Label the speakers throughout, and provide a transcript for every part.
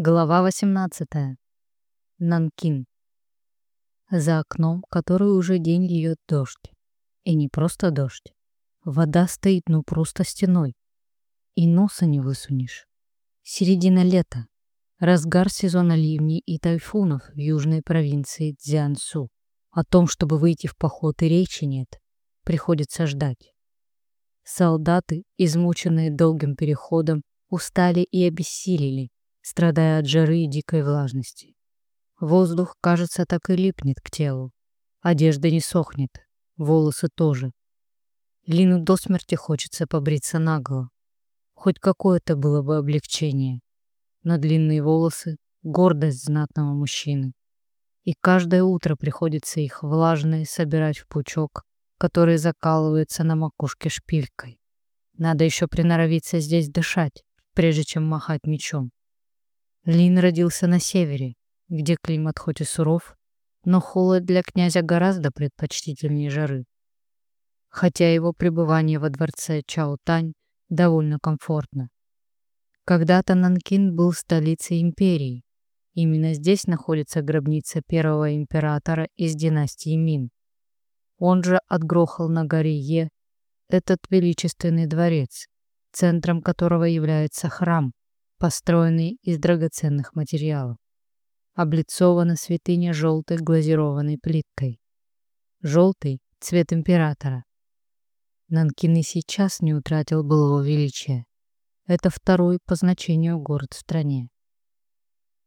Speaker 1: Глава 18. Нанкин. За окном, который уже день льет дождь. И не просто дождь. Вода стоит ну просто стеной. И носа не высунешь. Середина лета. Разгар сезона ливней и тайфунов в южной провинции Цзянсу. О том, чтобы выйти в поход и речи нет. Приходится ждать. Солдаты, измученные долгим переходом, устали и обессилели страдая от жары и дикой влажности. Воздух, кажется, так и липнет к телу. Одежда не сохнет, волосы тоже. Лину до смерти хочется побриться наголо. Хоть какое-то было бы облегчение. На длинные волосы — гордость знатного мужчины. И каждое утро приходится их влажные собирать в пучок, который закалывается на макушке шпилькой. Надо еще приноровиться здесь дышать, прежде чем махать мечом. Лин родился на севере, где климат хоть и суров, но холод для князя гораздо предпочтительнее жары. Хотя его пребывание во дворце Чаотань довольно комфортно. Когда-то Нанкин был столицей империи. Именно здесь находится гробница первого императора из династии Мин. Он же отгрохал на горе Е этот величественный дворец, центром которого является храм, построенный из драгоценных материалов. Облицована святыня желтой глазированной плиткой. Желтый — цвет императора. Нанкин и сейчас не утратил былого величия. Это второй по значению город в стране.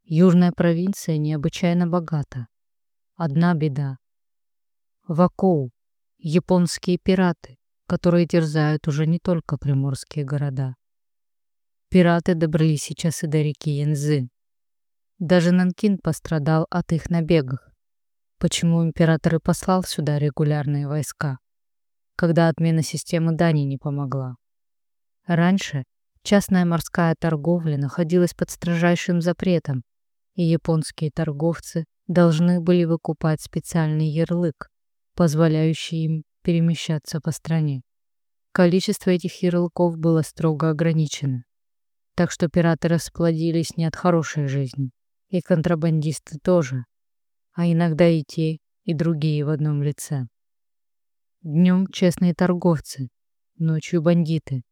Speaker 1: Южная провинция необычайно богата. Одна беда. Вакоу — японские пираты, которые терзают уже не только приморские города. Пираты добрались сейчас и до реки Янзы. Даже Нанкин пострадал от их набегов. Почему император и послал сюда регулярные войска, когда отмена системы Дани не помогла? Раньше частная морская торговля находилась под строжайшим запретом, и японские торговцы должны были выкупать специальный ярлык, позволяющий им перемещаться по стране. Количество этих ярлыков было строго ограничено. Так что пираты расплодились не от хорошей жизни. И контрабандисты тоже. А иногда и те, и другие в одном лице. Днем честные торговцы, ночью бандиты.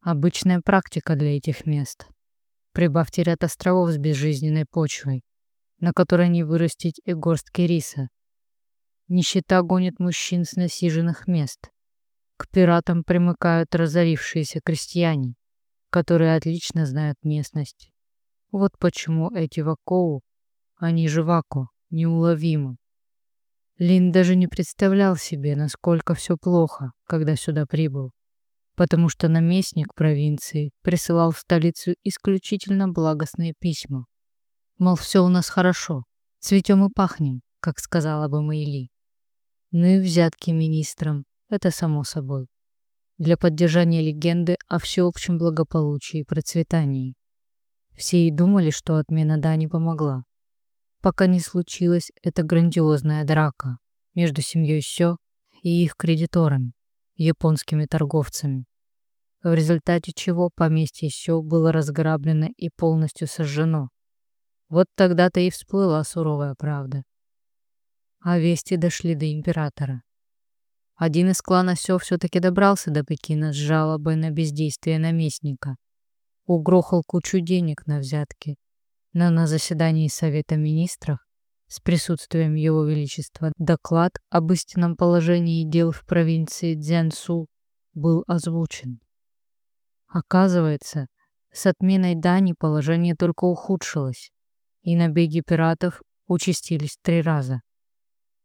Speaker 1: Обычная практика для этих мест. Прибавьте ряд островов с безжизненной почвой, на которой не вырастить и горстки риса. Нищета гонит мужчин с насиженных мест. К пиратам примыкают разорившиеся крестьяне которые отлично знают местность. Вот почему эти Вакоу, они же Вако, неуловимы. Лин даже не представлял себе, насколько все плохо, когда сюда прибыл, потому что наместник провинции присылал в столицу исключительно благостные письма. Мол, все у нас хорошо, цветем и пахнем, как сказала бы Мэйли. Ну и взятки министрам, это само собой для поддержания легенды о всеобщем благополучии и процветании. Все и думали, что отмена дани помогла, пока не случилась эта грандиозная драка между семьей Сё и их кредиторами, японскими торговцами, в результате чего поместье Сё было разграблено и полностью сожжено. Вот тогда-то и всплыла суровая правда. А вести дошли до императора. Один из клана Сё все-таки добрался до Пекина с жалобой на бездействие наместника. Угрохал кучу денег на взятки. Но на заседании Совета Министров с присутствием Его Величества доклад об истинном положении дел в провинции Дзянсу был озвучен. Оказывается, с отменой дани положение только ухудшилось, и набеги пиратов участились три раза.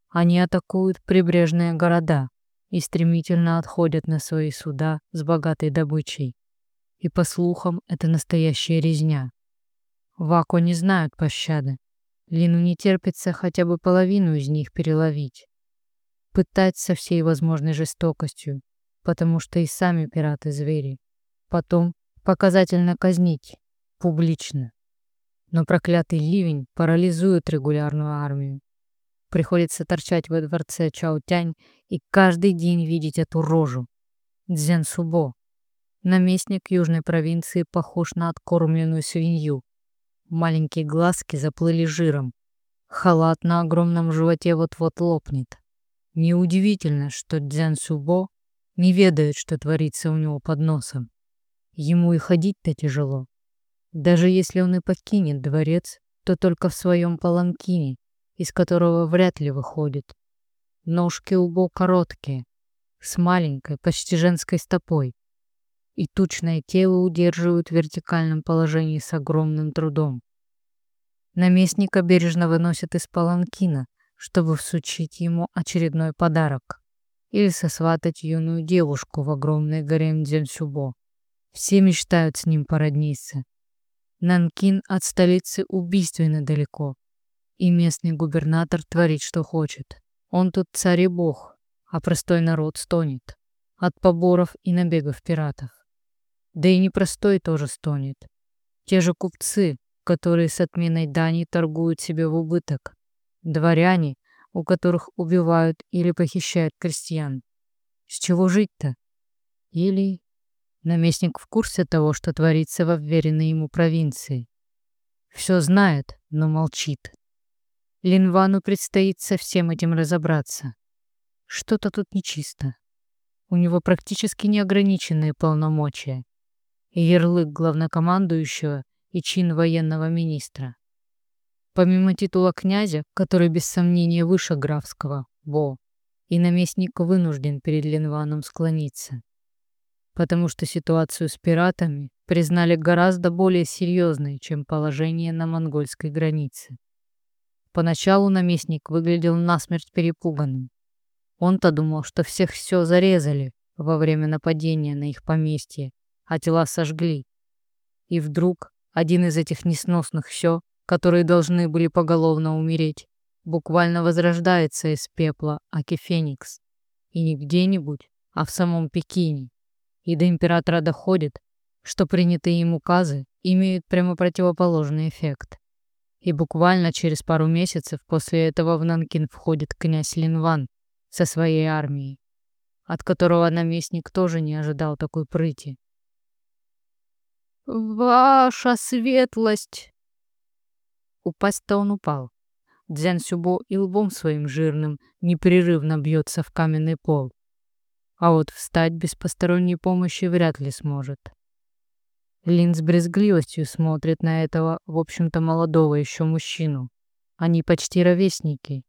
Speaker 1: Они атакуют прибрежные города, и стремительно отходят на свои суда с богатой добычей. И по слухам, это настоящая резня. Вако не знают пощады. Лину не терпится хотя бы половину из них переловить. Пытать со всей возможной жестокостью, потому что и сами пираты звери. Потом показательно казнить, публично. Но проклятый ливень парализует регулярную армию. Приходится торчать во дворце Чаотянь и каждый день видеть эту рожу. Дзен Субо. Наместник южной провинции похож на откормленную свинью. Маленькие глазки заплыли жиром. Халат на огромном животе вот-вот лопнет. Неудивительно, что Дзян Субо не ведает, что творится у него под носом. Ему и ходить-то тяжело. Даже если он и покинет дворец, то только в своем паланкине, из которого вряд ли выходит. Ножки у Бо короткие, с маленькой, почти женской стопой, и тучное тело удерживают в вертикальном положении с огромным трудом. Наместника бережно выносят из паланкина, чтобы всучить ему очередной подарок или сосватать юную девушку в огромный гарем Дзенсюбо. Все мечтают с ним породниться. Нанкин от столицы убийственно далеко, и местный губернатор творит, что хочет. Он тут царь и бог, а простой народ стонет от поборов и набегов пиратов. Да и непростой тоже стонет. Те же купцы, которые с отменой дани торгуют себе в убыток. Дворяне, у которых убивают или похищают крестьян. С чего жить-то? Или наместник в курсе того, что творится во вверенной ему провинции. Все знает, но молчит. Линвану предстоит со всем этим разобраться. Что-то тут нечисто. У него практически неограниченные полномочия. И ярлык главнокомандующего и чин военного министра. Помимо титула князя, который без сомнения выше графского, Бо, и наместник вынужден перед Ленваном склониться. Потому что ситуацию с пиратами признали гораздо более серьезной, чем положение на монгольской границе. Поначалу наместник выглядел насмерть перепуганным. Он-то думал, что всех все зарезали во время нападения на их поместье, а тела сожгли. И вдруг один из этих несносных все, которые должны были поголовно умереть, буквально возрождается из пепла Аки Феникс. И не где-нибудь, а в самом Пекине. И до императора доходит, что принятые им указы имеют прямо противоположный эффект. И буквально через пару месяцев после этого в Нанкин входит князь Линван, со своей армией, от которого наместник тоже не ожидал такой прыти. «Ваша светлость!» Упасть-то он упал. Дзян Сюбо и лбом своим жирным непрерывно бьется в каменный пол. А вот встать без посторонней помощи вряд ли сможет. Лин с брезгливостью смотрит на этого, в общем-то, молодого еще мужчину. Они почти ровесники.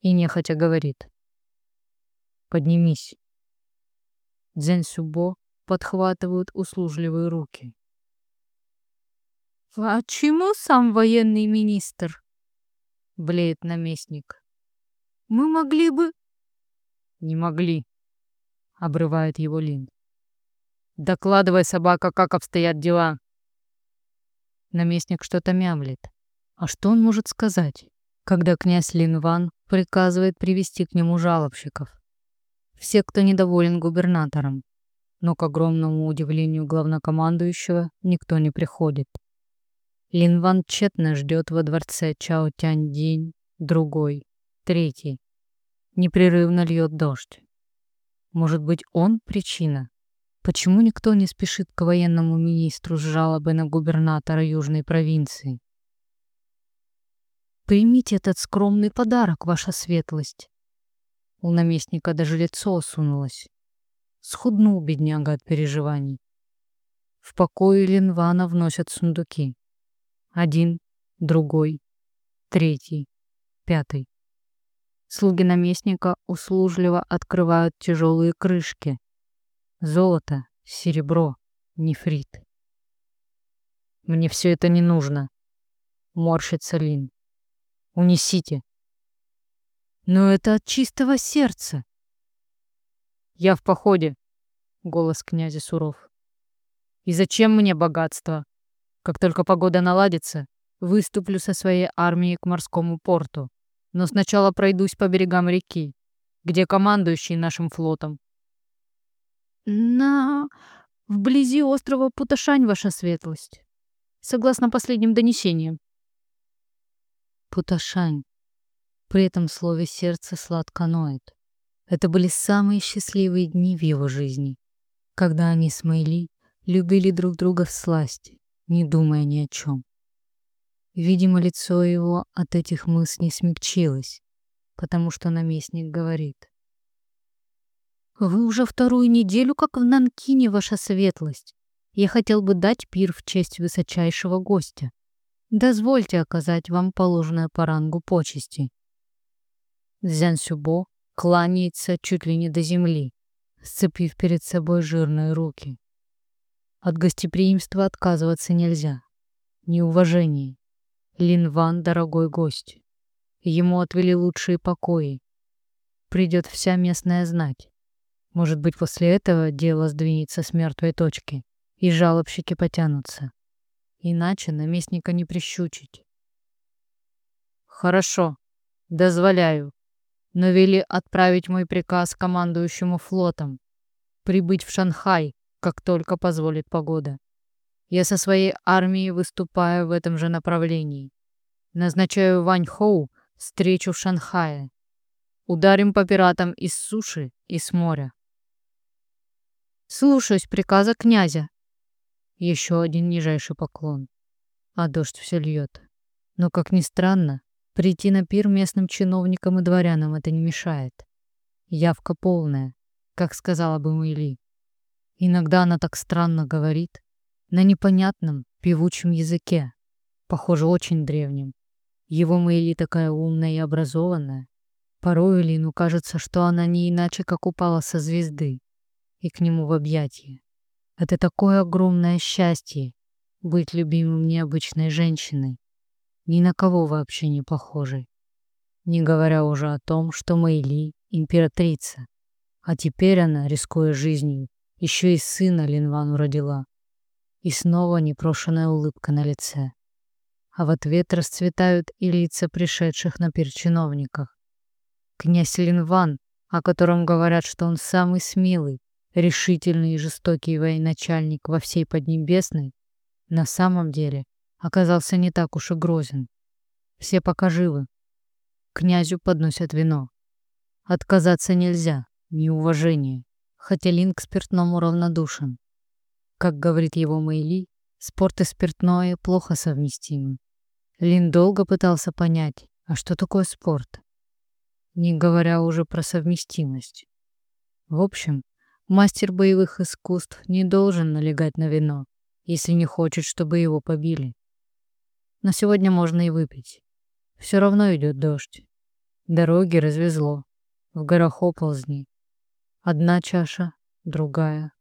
Speaker 1: И нехотя говорит. Поднимись. Дзянь Сюбо подхватывают услужливые руки. «А чему сам военный министр?» — блеет наместник. «Мы могли бы...» «Не могли», — обрывает его Лин. «Докладывай, собака, как обстоят дела». Наместник что-то мямлит. А что он может сказать, когда князь Лин Ван приказывает привести к нему жалобщиков? все, кто недоволен губернатором. Но, к огромному удивлению главнокомандующего, никто не приходит. Лин Ван тщетно ждет во дворце Чао Тянь день, другой, третий. Непрерывно льет дождь. Может быть, он причина? Почему никто не спешит к военному министру с жалобой на губернатора Южной провинции? Примите этот скромный подарок, ваша светлость. У наместника даже лицо осунулось. Схуднул бедняга от переживаний. В покое Линвана вносят сундуки. Один, другой, третий, пятый. Слуги наместника услужливо открывают тяжелые крышки. Золото, серебро, нефрит. «Мне все это не нужно», — морщится Лин. «Унесите». Но это от чистого сердца. Я в походе, голос князя суров. И зачем мне богатство? Как только погода наладится, выступлю со своей армией к морскому порту. Но сначала пройдусь по берегам реки, где командующий нашим флотом. На... вблизи острова Путашань, ваша светлость. Согласно последним донесениям. Путашань. При этом слове сердце сладко ноет. Это были самые счастливые дни в его жизни, когда они с Мэйли любили друг друга в сласти, не думая ни о чем. Видимо, лицо его от этих мыслей смягчилось, потому что наместник говорит. «Вы уже вторую неделю как в Нанкине, ваша светлость. Я хотел бы дать пир в честь высочайшего гостя. Дозвольте оказать вам положенное по рангу почести». Дзян Сюбо кланяется чуть ли не до земли, сцепив перед собой жирные руки. От гостеприимства отказываться нельзя. Неуважение. Линван — дорогой гость. Ему отвели лучшие покои. Придет вся местная знать. Может быть, после этого дело сдвинется с мертвой точки, и жалобщики потянутся. Иначе наместника не прищучить. Хорошо, дозволяю. Но вели отправить мой приказ командующему флотом. Прибыть в Шанхай, как только позволит погода. Я со своей армией выступаю в этом же направлении. Назначаю Вань Хоу встречу в Шанхае. Ударим по пиратам из суши и с моря. Слушаюсь приказа князя. Еще один нижайший поклон. А дождь все льет. Но, как ни странно, прийти на пир местным чиновникам и дворянам это не мешает. Явка полная, как сказала бы Мэйли. Иногда она так странно говорит, на непонятном, певучем языке, похоже, очень древнем. Его Мэйли такая умная и образованная. Порой Лину кажется, что она не иначе, как упала со звезды и к нему в объятия. Это такое огромное счастье — быть любимым необычной женщиной, ни на кого вообще не похожей. Не говоря уже о том, что Мэйли — императрица, а теперь она, рискуя жизнью, еще и сына Линвану родила. И снова непрошенная улыбка на лице. А в ответ расцветают и лица пришедших на пир чиновников. Князь Линван, о котором говорят, что он самый смелый, решительный и жестокий военачальник во всей Поднебесной, на самом деле оказался не так уж и грозен. Все пока живы. Князю подносят вино. Отказаться нельзя, неуважение хотя Лин к спиртному равнодушен. Как говорит его Мэйли, спорт и спиртное плохо совместимы. Лин долго пытался понять, а что такое спорт? Не говоря уже про совместимость. В общем, мастер боевых искусств не должен налегать на вино, если не хочет, чтобы его побили. Но сегодня можно и выпить. Все равно идет дождь. Дороги развезло. В горах оползни. Одна чаша, другая.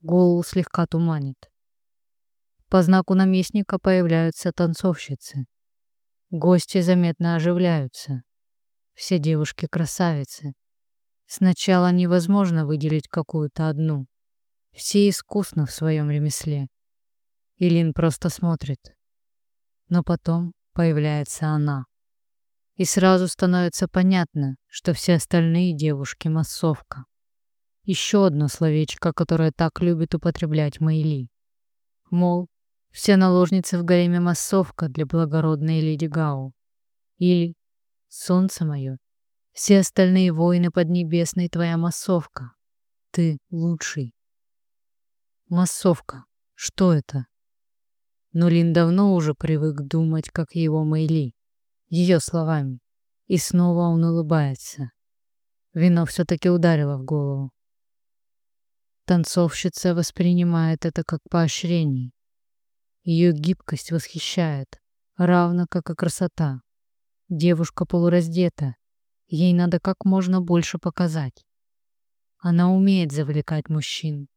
Speaker 1: Голову слегка туманит. По знаку наместника появляются танцовщицы. Гости заметно оживляются. Все девушки красавицы. Сначала невозможно выделить какую-то одну. Все искусно в своем ремесле. Илин просто смотрит. Но потом появляется она. И сразу становится понятно, что все остальные девушки массовка. Еще одно словечко, которое так любит употреблять Мэйли. Мол, все наложницы в гареме массовка для благородной леди Гау. Или «Солнце мое, все остальные воины Поднебесной твоя массовка. Ты лучший». Массовка. Что это? Но Лин давно уже привык думать, как его Мэйли, ее словами. И снова он улыбается. Вино все-таки ударило в голову. Танцовщица воспринимает это как поощрение. Ее гибкость восхищает, равно как и красота. Девушка полураздета, ей надо как можно больше показать. Она умеет завлекать мужчин,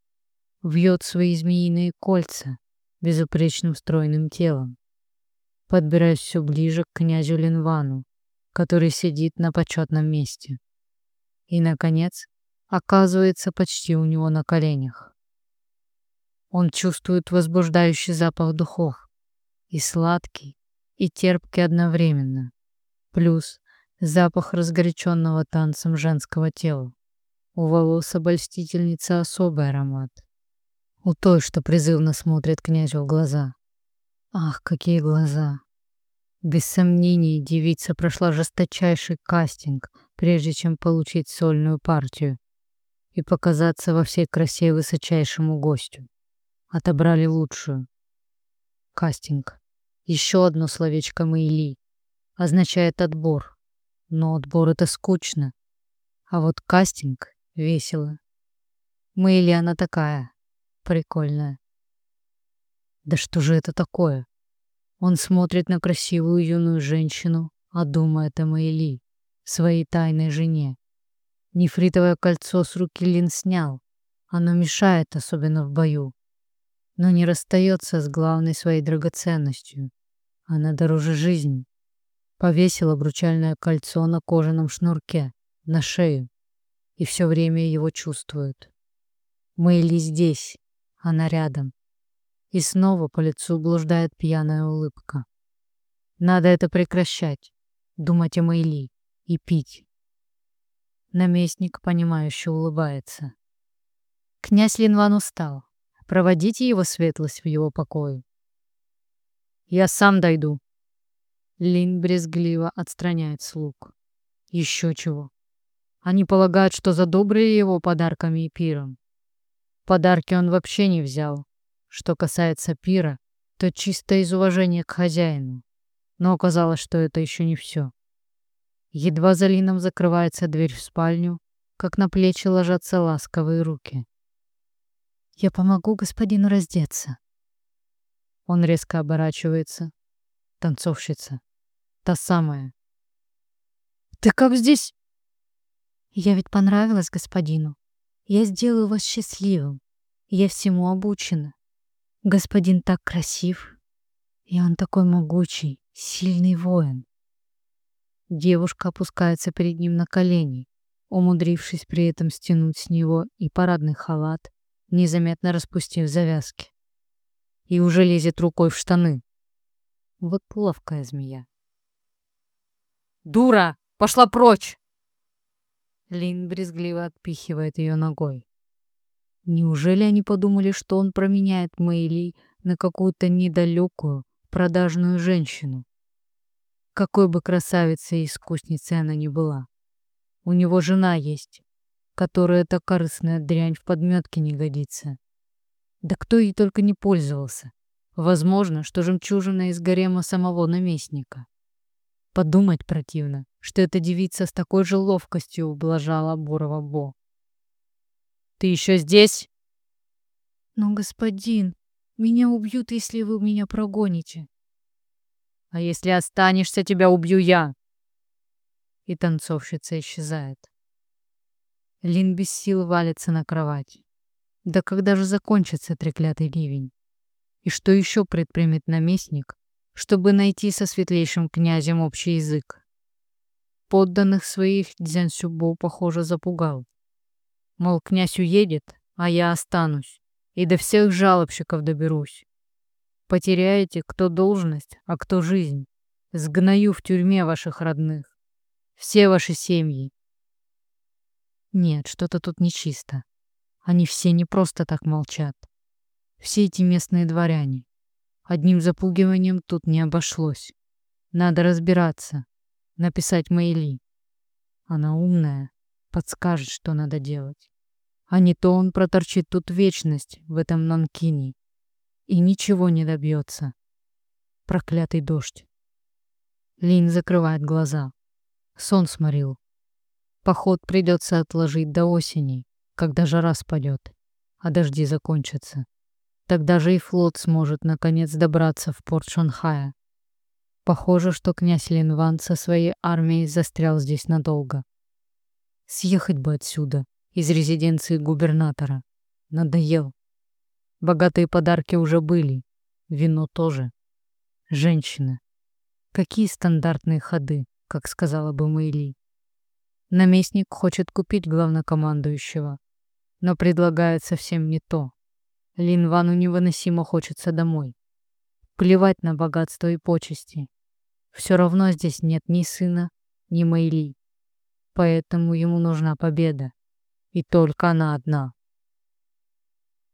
Speaker 1: вьет свои змеиные кольца безупречным стройным телом. Подбираюсь все ближе к князю Линвану, который сидит на почетном месте. И, наконец, оказывается почти у него на коленях. Он чувствует возбуждающий запах духов, и сладкий, и терпкий одновременно, плюс запах разгоряченного танцем женского тела. У волос обольстительницы особый аромат. У той, что призывно смотрит князю в глаза. Ах, какие глаза! Без сомнений, девица прошла жесточайший кастинг, прежде чем получить сольную партию и показаться во всей красе высочайшему гостю. Отобрали лучшую. Кастинг. Еще одно словечко Мэйли означает отбор. Но отбор это скучно. А вот кастинг весело. Мэйли она такая, прикольная. Да что же это такое? Он смотрит на красивую юную женщину, а думает о Мэйли, своей тайной жене. Нефритовое кольцо с руки Лин снял. Оно мешает, особенно в бою. Но не расстается с главной своей драгоценностью. Она дороже жизни. Повесил обручальное кольцо на кожаном шнурке, на шею, и все время его чувствует. Мэйли здесь, она рядом. И снова по лицу блуждает пьяная улыбка. Надо это прекращать, думать о Мэйли и пить. Наместник, понимающе улыбается. Князь Линван устал. Проводите его светлость в его покое. Я сам дойду. Лин брезгливо отстраняет слуг. Еще чего. Они полагают, что задобрили его подарками и пиром. Подарки он вообще не взял. Что касается пира, то чисто из уважения к хозяину. Но оказалось, что это еще не все. Едва за Лином закрывается дверь в спальню, как на плечи ложатся ласковые руки. «Я помогу господину раздеться», он резко оборачивается. Танцовщица. Та самая. «Ты как здесь?» «Я ведь понравилась господину. Я сделаю вас счастливым. Я всему обучена. Господин так красив. И он такой могучий, сильный воин». Девушка опускается перед ним на колени, умудрившись при этом стянуть с него и парадный халат, незаметно распустив завязки и уже лезет рукой в штаны. Вот ловкая змея. «Дура! Пошла прочь!» Лин брезгливо отпихивает ее ногой. Неужели они подумали, что он променяет Мэйли на какую-то недалекую, продажную женщину? Какой бы красавицей и искусницей она ни была. У него жена есть, которая эта корыстная дрянь в подметке не годится. Да кто ей только не пользовался. Возможно, что жемчужина из гарема самого наместника. Подумать противно, что эта девица с такой же ловкостью ублажала Бурова Бо. «Ты еще здесь?» «Но, господин, меня убьют, если вы меня прогоните». «А если останешься, тебя убью я!» И танцовщица исчезает. Лин без сил валится на кровать. Да когда же закончится треклятый ливень? И что еще предпримет наместник, чтобы найти со светлейшим князем общий язык? Подданных своих Дзянсюбо, похоже, запугал. Мол, князь уедет, а я останусь, и до всех жалобщиков доберусь. Потеряете, кто должность, а кто жизнь. Сгною в тюрьме ваших родных. Все ваши семьи. Нет, что-то тут нечисто. Они все не просто так молчат. Все эти местные дворяне. Одним запугиванием тут не обошлось. Надо разбираться. Написать Мэйли. Она умная, подскажет, что надо делать. А не то он проторчит тут вечность в этом Нанкине и ничего не добьется. Проклятый дождь. Лин закрывает глаза. Сон сморил. Поход придется отложить до осени когда жара спадет, а дожди закончатся. Тогда же и флот сможет наконец добраться в порт Шанхая. Похоже, что князь Линван со своей армией застрял здесь надолго. Съехать бы отсюда, из резиденции губернатора. Надоел. Богатые подарки уже были, вино тоже. Женщины. Какие стандартные ходы, как сказала бы Мэйли. Наместник хочет купить главнокомандующего, но предлагает совсем не то. Лин Вану невыносимо хочется домой. Плевать на богатство и почести. Все равно здесь нет ни сына, ни Мэйли. Поэтому ему нужна победа. И только она одна.